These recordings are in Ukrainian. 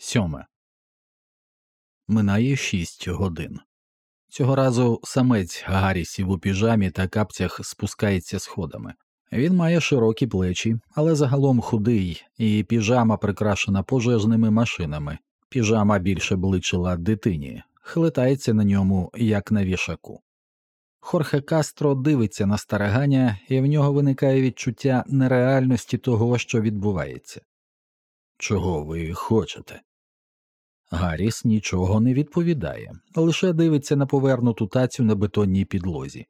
Сьоме. Минає шість годин. Цього разу самець Гаррісів у піжамі та капцях спускається сходами. Він має широкі плечі, але загалом худий, і піжама прикрашена пожежними машинами. Піжама більше бличила дитині, хлитається на ньому, як на вішаку. Хорхе Кастро дивиться на стараганя, і в нього виникає відчуття нереальності того, що відбувається. Чого ви хочете? Гарріс нічого не відповідає, лише дивиться на повернуту тацю на бетонній підлозі,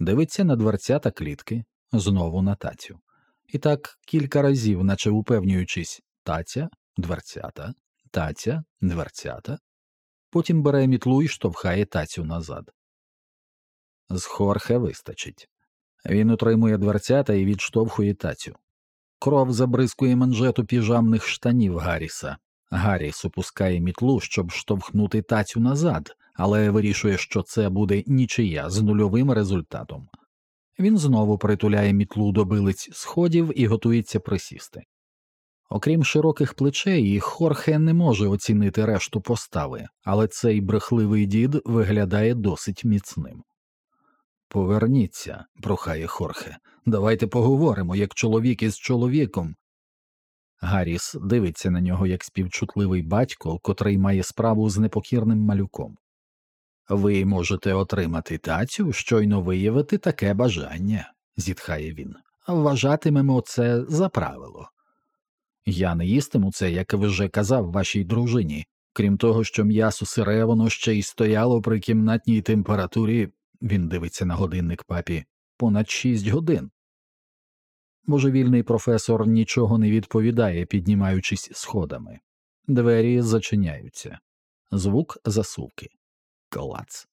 дивиться на дверця та клітки, знову на тацю. І так кілька разів, наче упевнюючись таця, дверцята, таця, дверцята. Потім бере мітлу і штовхає тацю назад. З Хорхе вистачить. Він утримує дверцята і відштовхує тацю. Кров забризкує манжету піжамних штанів Гарріса. Гарріс опускає мітлу, щоб штовхнути тацю назад, але вирішує, що це буде нічия з нульовим результатом. Він знову притуляє мітлу до билиць сходів і готується присісти. Окрім широких плечей, Хорхе не може оцінити решту постави, але цей брехливий дід виглядає досить міцним. Поверніться, прохає Хорхе, давайте поговоримо, як чоловік із чоловіком. Гарріс дивиться на нього як співчутливий батько, котрий має справу з непокірним малюком. Ви можете отримати тацю, щойно виявити таке бажання, зітхає він. Вважатимемо це за правило. Я не їстиму це, як вже казав вашій дружині. Крім того, що м'ясо сире, воно ще й стояло при кімнатній температурі, він дивиться на годинник папі, понад шість годин. Божевільний професор нічого не відповідає, піднімаючись сходами. Двері зачиняються. Звук засувки. Клац.